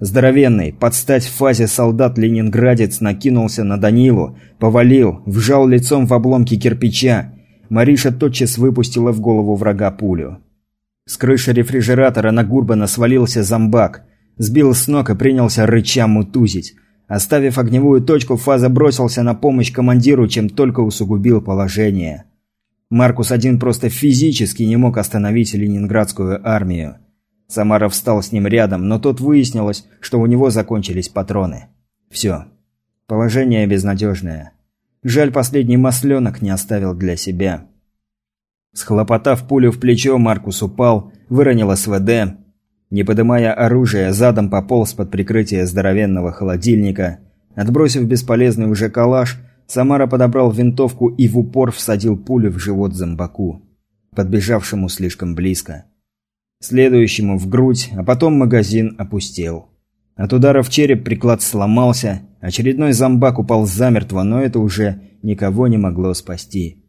Здоровенный, под стать в фазе солдат-ленинградец накинулся на Данилу, повалил, вжал лицом в обломки кирпича. Мариша тотчас выпустила в голову врага пулю. С крыши рефрижератора на Гурбана свалился зомбак. Сбил с ног и принялся рыча мутузить. Оставив огневую точку, Фаза бросился на помощь командиру, чем только усугубил положение. Маркус-1 просто физически не мог остановить ленинградскую армию. Самаров встал с ним рядом, но тут выяснилось, что у него закончились патроны. Все. Положение безнадежное. Жаль, последний масленок не оставил для себя. Схлопотав пулю в плечо, Маркус упал, выронил СВД. Не подымая оружие, задом пополз под прикрытие здоровенного холодильника. Отбросив бесполезный уже калаш, Самара подобрал винтовку и в упор всадил пулю в живот зомбаку, подбежавшему слишком близко следующему в грудь, а потом магазин опустел. От удара в череп приклад сломался, очередной зомбак упал замертво, но это уже никого не могло спасти.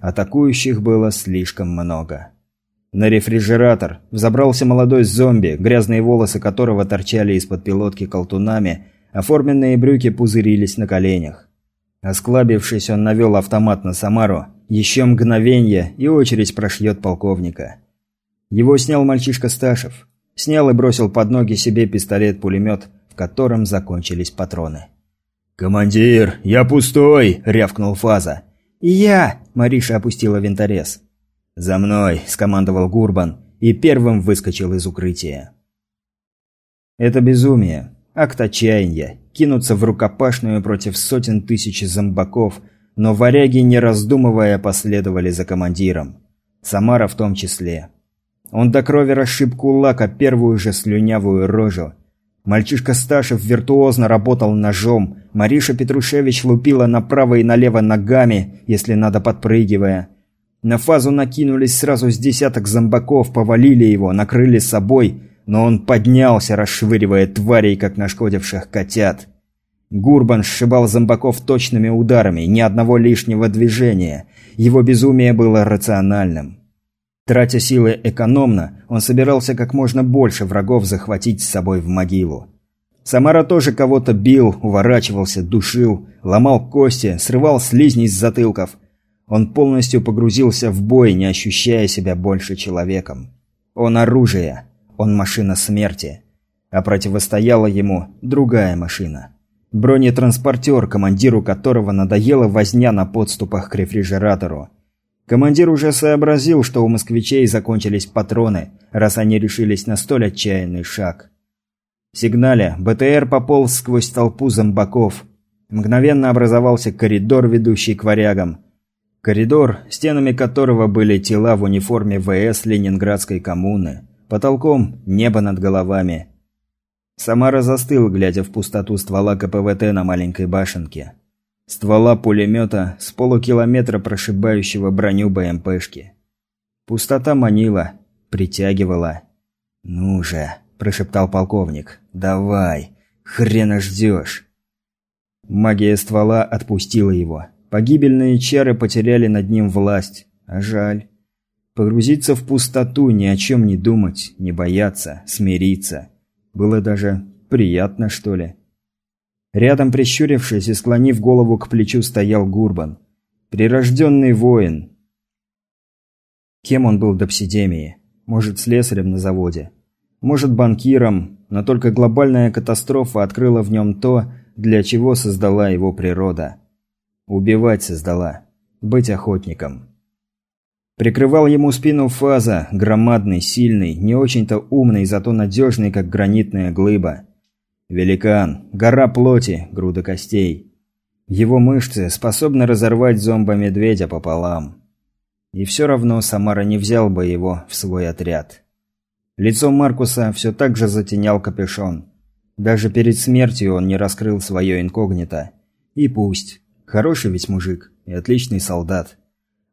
Атакующих было слишком много. На рефрижератор взобрался молодой зомби, грязные волосы которого торчали из-под пилотки колтунами, оформленные брюки пузырились на коленях. Осклабившись, он навел автомат на Самару, еще мгновенье, и очередь прошьет полковника. Его снял мальчишка Сташев. Снял и бросил под ноги себе пистолет-пулемет, в котором закончились патроны. «Командир, я пустой!» – рявкнул Фаза. «И я!» – Мариша опустила винторез. «За мной!» – скомандовал Гурбан и первым выскочил из укрытия. Это безумие, акт отчаяния, кинуться в рукопашную против сотен тысяч зомбаков, но варяги, не раздумывая, последовали за командиром. Самара в том числе. Он до крови расшиб кулак, а первую же слюнявую рожу. Мальчишка Сташев виртуозно работал ножом. Мариша Петрушевич лупила направо и налево ногами, если надо подпрыгивая. На фазу накинулись сразу с десяток зомбаков, повалили его, накрыли собой, но он поднялся, расшвыривая тварей, как нашкодивших котят. Гурбан сшибал зомбаков точными ударами, ни одного лишнего движения. Его безумие было рациональным. Тратя силы экономно, он собирался как можно больше врагов захватить с собой в могилу. Самара тоже кого-то бил, уворачивался, душил, ломал кости, срывал слизни с затылков. Он полностью погрузился в бой, не ощущая себя больше человеком. Он оружие, он машина смерти. А противостояла ему другая машина. Бронетранспортер, командиру которого надоела возня на подступах к рефрижератору. Командир уже сообразил, что у москвичей закончились патроны, раз они решились на столь отчаянный шаг. Сигналя БТР пополз сквозь толпу зомбаков. Мгновенно образовался коридор, ведущий к варягам. Коридор, стенами которого были тела в униформе ВС Ленинградской коммуны. Потолком небо над головами. Самара застыл, глядя в пустоту ствола КПВТ на маленькой башенке ствола пулемета с полукилометра прошибающего броню БМПшки. Пустота манила, притягивала. «Ну же», – прошептал полковник, – «давай, хрена ждешь». Магия ствола отпустила его. Погибельные чары потеряли над ним власть. А жаль. Погрузиться в пустоту, ни о чем не думать, не бояться, смириться. Было даже приятно, что ли. Рядом, прищурившись и склонив голову к плечу, стоял Гурбан. Прирожденный воин. Кем он был до псидемии? Может, слесарем на заводе? Может, банкиром, но только глобальная катастрофа открыла в нем то, для чего создала его природа. Убивать создала. Быть охотником. Прикрывал ему спину Фаза, громадный, сильный, не очень-то умный, зато надежный, как гранитная глыба. Великан, гора плоти, груда костей. Его мышцы способны разорвать зомба-медведя пополам. И все равно Самара не взял бы его в свой отряд. Лицо Маркуса все так же затенял капюшон. Даже перед смертью он не раскрыл свое инкогнито. И пусть. Хороший ведь мужик и отличный солдат.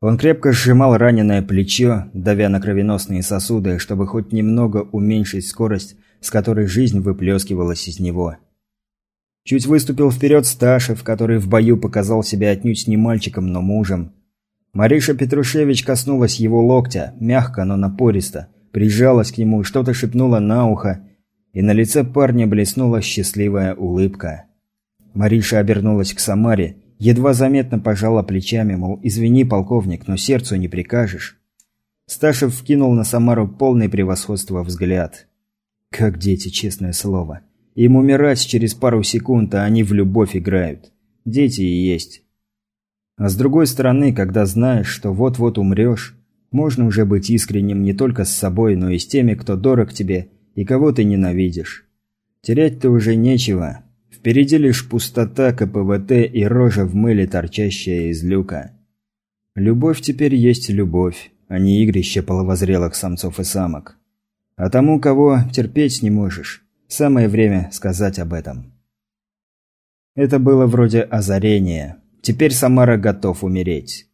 Он крепко сжимал раненое плечо, давя на кровеносные сосуды, чтобы хоть немного уменьшить скорость с которой жизнь выплескивалась из него. Чуть выступил вперед Сташев, который в бою показал себя отнюдь не мальчиком, но мужем. Мариша Петрушевич коснулась его локтя, мягко, но напористо, прижалась к нему и что-то шепнула на ухо. И на лице парня блеснула счастливая улыбка. Мариша обернулась к Самаре, едва заметно пожала плечами, мол, извини, полковник, но сердцу не прикажешь. Сташев вкинул на Самару полный превосходства взгляд. Как дети, честное слово. Им умирать через пару секунд, а они в любовь играют. Дети и есть. А с другой стороны, когда знаешь, что вот-вот умрешь, можно уже быть искренним не только с собой, но и с теми, кто дорог тебе и кого ты ненавидишь. Терять-то уже нечего. Впереди лишь пустота, КПВТ и рожа в мыле, торчащая из люка. Любовь теперь есть любовь, а не игрище половозрелых самцов и самок. А тому, кого терпеть не можешь, самое время сказать об этом. Это было вроде озарения. Теперь Самара готов умереть.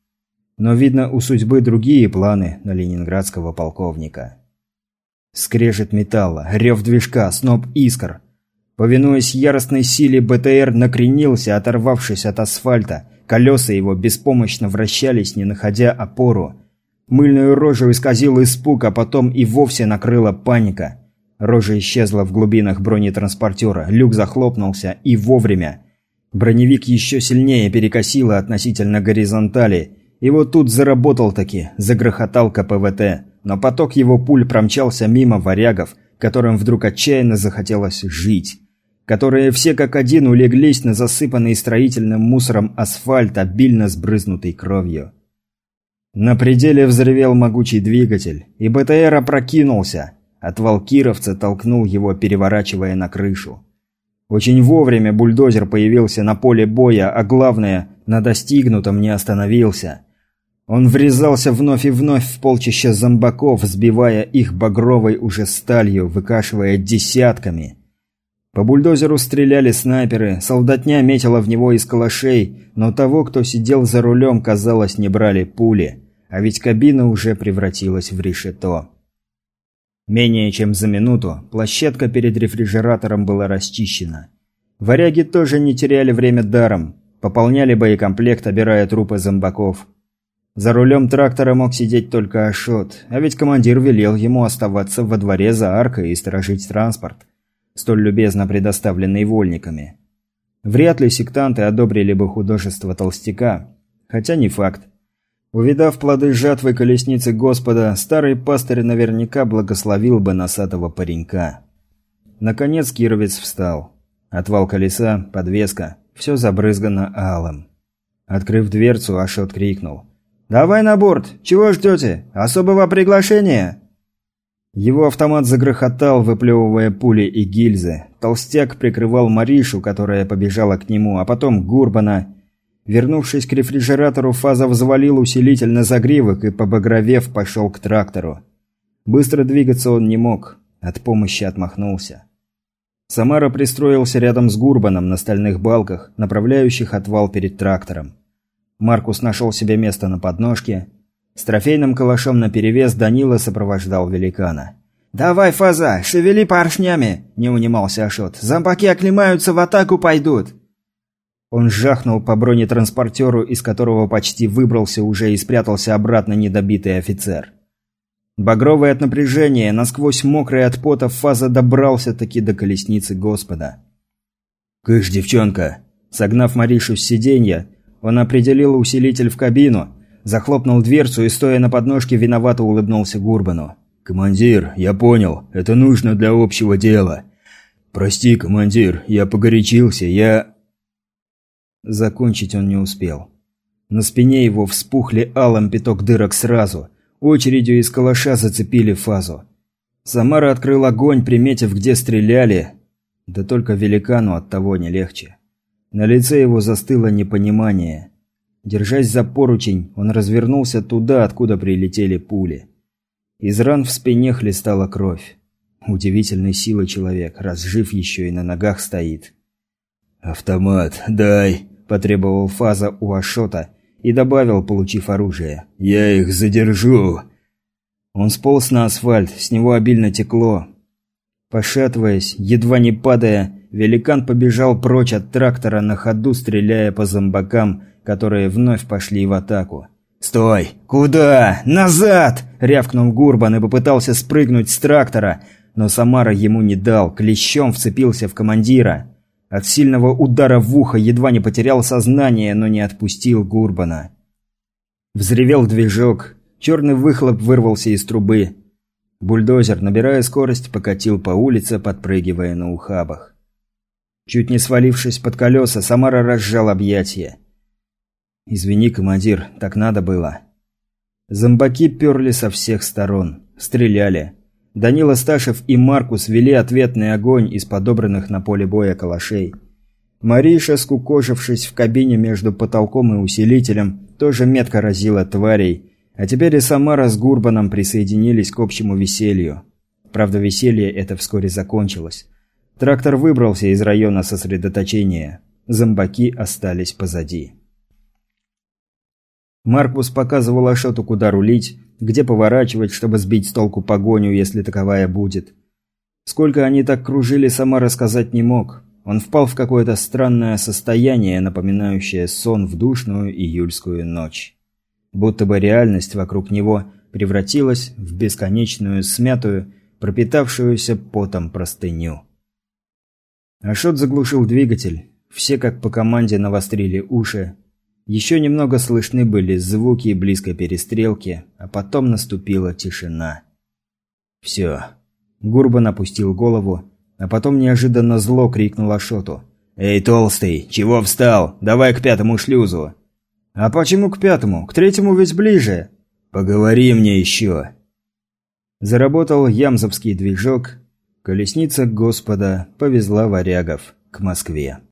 Но, видно, у судьбы другие планы на ленинградского полковника. Скрежет металла, рев движка, сноп искр. Повинуясь яростной силе, БТР накренился, оторвавшись от асфальта. Колеса его беспомощно вращались, не находя опору. Мыльную рожу исказил испуг, а потом и вовсе накрыла паника. Рожа исчезла в глубинах бронетранспортера, люк захлопнулся и вовремя. Броневик еще сильнее перекосило относительно горизонтали, и вот тут заработал таки, загрохотал КПВТ но поток его пуль промчался мимо варягов, которым вдруг отчаянно захотелось жить, которые все как один улеглись на засыпанный строительным мусором асфальт, обильно сбрызнутый кровью. На пределе взревел могучий двигатель, и БТР опрокинулся. Отвал кировца толкнул его, переворачивая на крышу. Очень вовремя бульдозер появился на поле боя, а главное, на достигнутом не остановился – он врезался вновь и вновь в полчища зомбаков, сбивая их багровой уже сталью, выкашивая десятками. По бульдозеру стреляли снайперы, солдатня метила в него из калашей, но того, кто сидел за рулем, казалось, не брали пули, а ведь кабина уже превратилась в решето. Менее чем за минуту площадка перед рефрижератором была расчищена. Варяги тоже не теряли время даром, пополняли боекомплект, обирая трупы зомбаков – за рулем трактора мог сидеть только Ашот, а ведь командир велел ему оставаться во дворе за аркой и сторожить транспорт, столь любезно предоставленный вольниками. Вряд ли сектанты одобрили бы художество толстяка, хотя не факт. Увидав плоды жатвы колесницы Господа, старый пастырь наверняка благословил бы носатого паренька. Наконец Кировец встал. Отвал колеса, подвеска, все забрызгано алым. Открыв дверцу, Ашот крикнул. «Давай на борт! Чего ждете? Особого приглашения?» Его автомат загрохотал, выплевывая пули и гильзы. Толстяк прикрывал Маришу, которая побежала к нему, а потом Гурбана. Вернувшись к рефрижератору, Фаза взвалил усилитель на загривок и, побагровев, пошел к трактору. Быстро двигаться он не мог. От помощи отмахнулся. Самара пристроился рядом с Гурбаном на стальных балках, направляющих отвал перед трактором. Маркус нашел себе место на подножке. С трофейным калашом наперевес Данила сопровождал великана. «Давай, Фаза, шевели поршнями!» – не унимался Ашот. «Зомбаки оклемаются, в атаку пойдут!» Он жахнул по бронетранспортеру, из которого почти выбрался уже и спрятался обратно недобитый офицер. Багровый от напряжения, насквозь мокрый от пота, Фаза добрался-таки до колесницы Господа. «Кыш, девчонка!» Согнав Маришу с сиденья, он определил усилитель в кабину, захлопнул дверцу и, стоя на подножке, виновато улыбнулся Гурбану. «Командир, я понял, это нужно для общего дела. Прости, командир, я погорячился, я...» Закончить он не успел. На спине его вспухли алым пяток дырок сразу. Очередью из калаша зацепили фазу. Самара открыл огонь, приметив, где стреляли. Да только великану от того не легче. На лице его застыло непонимание. Держась за поручень, он развернулся туда, откуда прилетели пули. Из ран в спине хлестала кровь. Удивительной силы человек, раз жив еще и на ногах стоит. «Автомат, дай!» – потребовал Фаза у Ашота и добавил, получив оружие. «Я их задержу!» Он сполз на асфальт, с него обильно текло. Пошатываясь, едва не падая, великан побежал прочь от трактора на ходу, стреляя по зомбакам, которые вновь пошли в атаку. «Стой! Куда? Назад!» – рявкнул Гурбан и попытался спрыгнуть с трактора. но Самара ему не дал, клещом вцепился в командира. От сильного удара в ухо едва не потерял сознание, но не отпустил Гурбана. Взревел движок, черный выхлоп вырвался из трубы. Бульдозер, набирая скорость, покатил по улице, подпрыгивая на ухабах. Чуть не свалившись под колеса, Самара разжал объятия. «Извини, командир, так надо было». Зомбаки перли со всех сторон, стреляли. Данила Сташев и Маркус вели ответный огонь из подобранных на поле боя калашей. Мариша, скукожившись в кабине между потолком и усилителем, тоже метко разила тварей, а теперь и Самара с Гурбаном присоединились к общему веселью. Правда, веселье это вскоре закончилось. Трактор выбрался из района сосредоточения. Зомбаки остались позади. Маркус показывал Ашоту, куда рулить, где поворачивать, чтобы сбить с толку погоню, если таковая будет. Сколько они так кружили, сама рассказать не мог. Он впал в какое-то странное состояние, напоминающее сон в душную июльскую ночь. Будто бы реальность вокруг него превратилась в бесконечную, смятую, пропитавшуюся потом простыню. Ашот заглушил двигатель. Все как по команде навострили уши, еще немного слышны были звуки близкой перестрелки, а потом наступила тишина. «Все». Гурбан опустил голову, а потом неожиданно зло крикнул Ашоту. «Эй, толстый, чего встал? Давай к пятому шлюзу!» «А почему к пятому? К третьему ведь ближе!» «Поговори мне еще!» Заработал ямзовский движок. Колесница Господа повезла варягов к Москве.